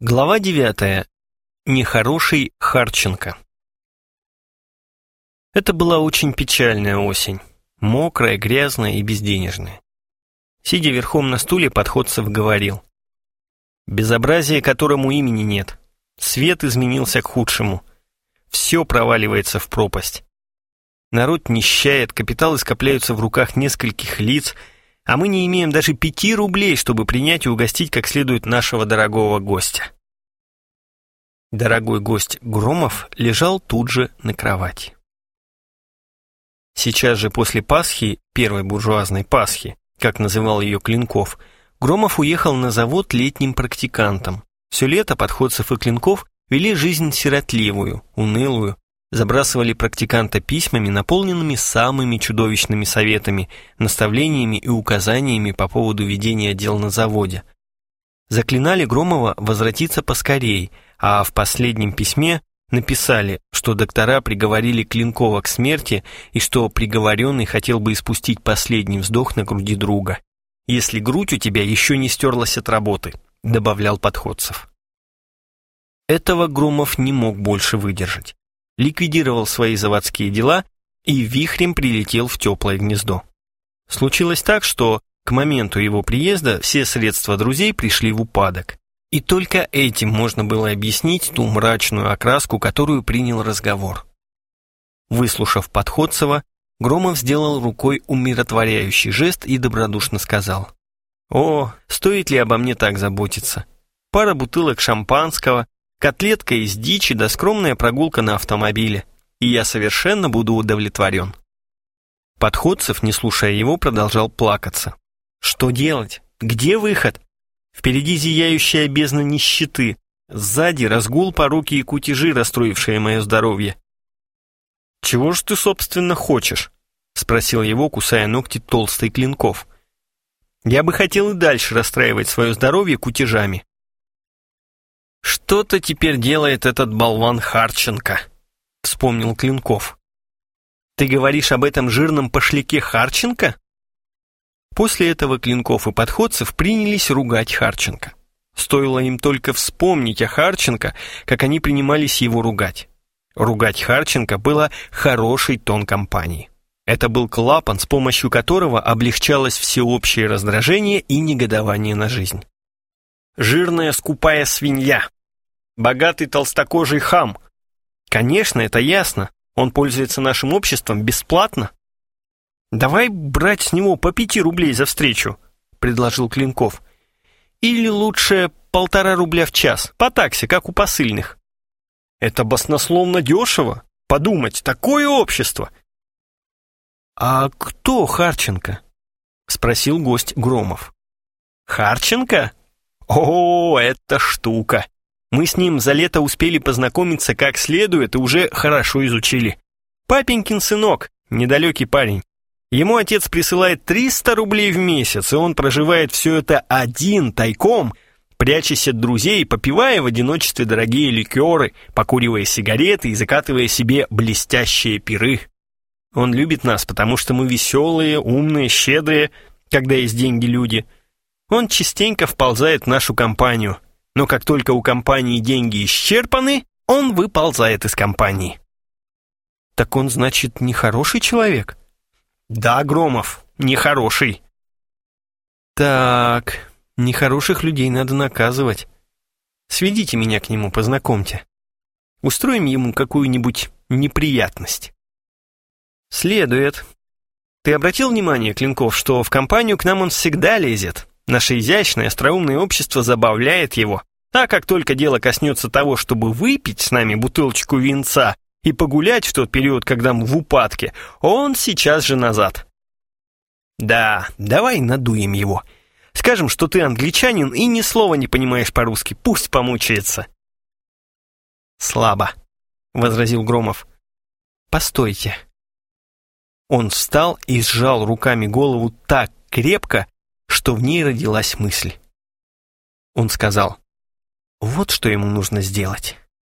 Глава девятая. Нехороший Харченко. Это была очень печальная осень. Мокрая, грязная и безденежная. Сидя верхом на стуле, Подходцев говорил. Безобразие, которому имени нет. Свет изменился к худшему. Все проваливается в пропасть. Народ нищает, капиталы скопляются в руках нескольких лиц – а мы не имеем даже пяти рублей, чтобы принять и угостить как следует нашего дорогого гостя. Дорогой гость Громов лежал тут же на кровати. Сейчас же после Пасхи, первой буржуазной Пасхи, как называл ее Клинков, Громов уехал на завод летним практикантом. Все лето подходцев и Клинков вели жизнь сиротливую, унылую, забрасывали практиканта письмами, наполненными самыми чудовищными советами, наставлениями и указаниями по поводу ведения дел на заводе. Заклинали Громова возвратиться поскорей, а в последнем письме написали, что доктора приговорили Клинкова к смерти и что приговоренный хотел бы испустить последний вздох на груди друга. «Если грудь у тебя еще не стерлась от работы», — добавлял Подходцев. Этого Громов не мог больше выдержать ликвидировал свои заводские дела и вихрем прилетел в теплое гнездо. Случилось так, что к моменту его приезда все средства друзей пришли в упадок. И только этим можно было объяснить ту мрачную окраску, которую принял разговор. Выслушав Подходцева, Громов сделал рукой умиротворяющий жест и добродушно сказал. «О, стоит ли обо мне так заботиться? Пара бутылок шампанского, котлетка из дичи да скромная прогулка на автомобиле, и я совершенно буду удовлетворен. Подходцев, не слушая его, продолжал плакаться. Что делать? Где выход? Впереди зияющая бездна нищеты, сзади разгул пороки и кутежи, расстроившие мое здоровье. «Чего ж ты, собственно, хочешь?» — спросил его, кусая ногти толстый Клинков. «Я бы хотел и дальше расстраивать свое здоровье кутежами. «Что-то теперь делает этот болван Харченко», — вспомнил Клинков. «Ты говоришь об этом жирном пошляке Харченко?» После этого Клинков и Подходцев принялись ругать Харченко. Стоило им только вспомнить о Харченко, как они принимались его ругать. Ругать Харченко было хороший тон компании. Это был клапан, с помощью которого облегчалось всеобщее раздражение и негодование на жизнь. «Жирная скупая свинья», Богатый толстокожий хам. Конечно, это ясно. Он пользуется нашим обществом бесплатно. Давай брать с него по пяти рублей за встречу, предложил Клинков. Или лучше полтора рубля в час, по такси, как у посыльных. Это баснословно дешево. Подумать, такое общество. А кто Харченко? Спросил гость Громов. Харченко? О, это штука. Мы с ним за лето успели познакомиться как следует и уже хорошо изучили. Папенькин сынок, недалекий парень. Ему отец присылает 300 рублей в месяц, и он проживает все это один, тайком, прячась от друзей, попивая в одиночестве дорогие ликеры, покуривая сигареты и закатывая себе блестящие пиры. Он любит нас, потому что мы веселые, умные, щедрые, когда есть деньги люди. Он частенько вползает в нашу компанию – но как только у компании деньги исчерпаны, он выползает из компании. Так он, значит, нехороший человек? Да, Громов, нехороший. Так, нехороших людей надо наказывать. Сведите меня к нему, познакомьте. Устроим ему какую-нибудь неприятность. Следует. Ты обратил внимание, Клинков, что в компанию к нам он всегда лезет? Наше изящное, остроумное общество забавляет его. А как только дело коснется того, чтобы выпить с нами бутылочку винца и погулять в тот период, когда мы в упадке, он сейчас же назад. Да, давай надуем его. Скажем, что ты англичанин и ни слова не понимаешь по-русски, пусть помучается. Слабо, возразил Громов. Постойте. Он встал и сжал руками голову так крепко, что в ней родилась мысль. Он сказал, вот что ему нужно сделать.